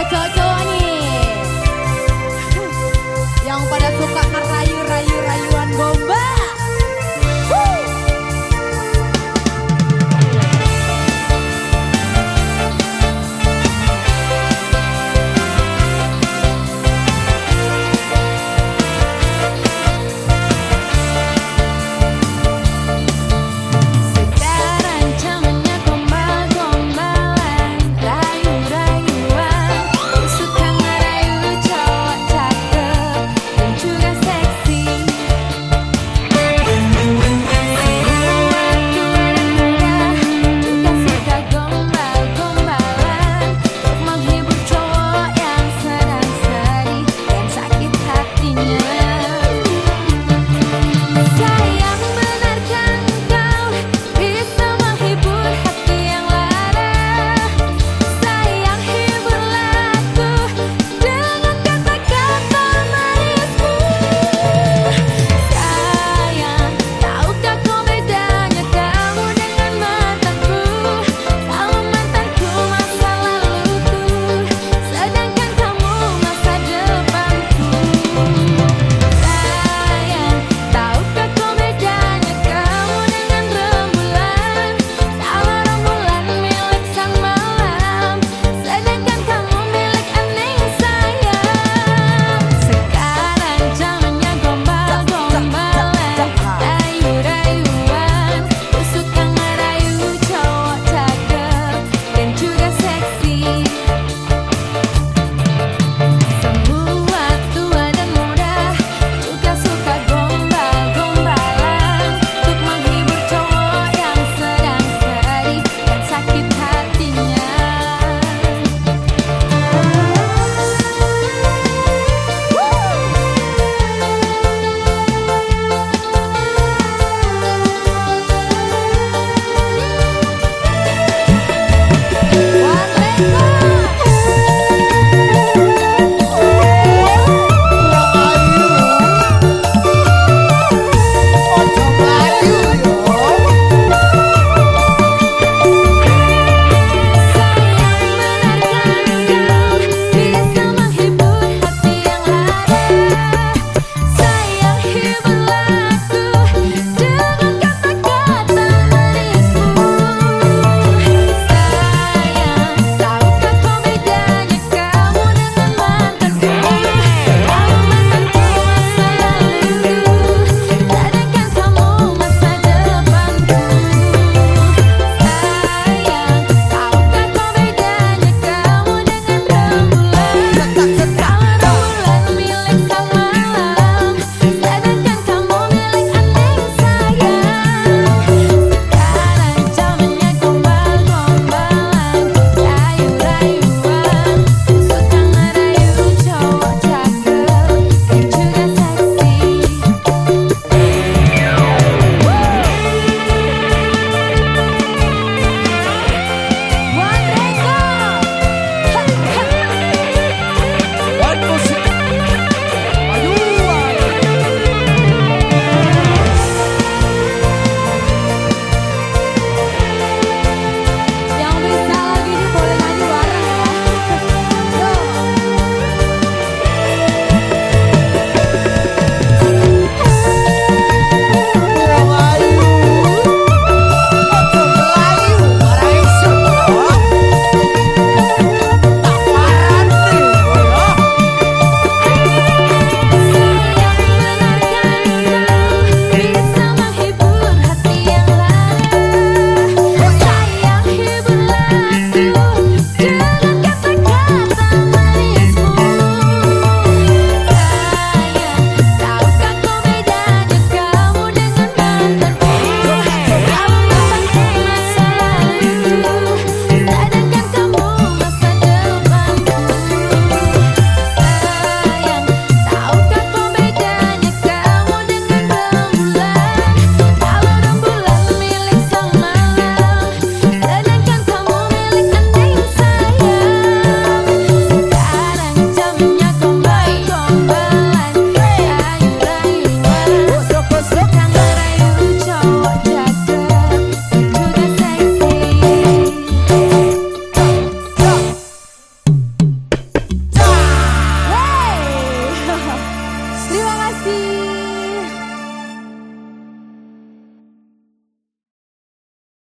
ada cowok-cowok nih yang pada suka merayu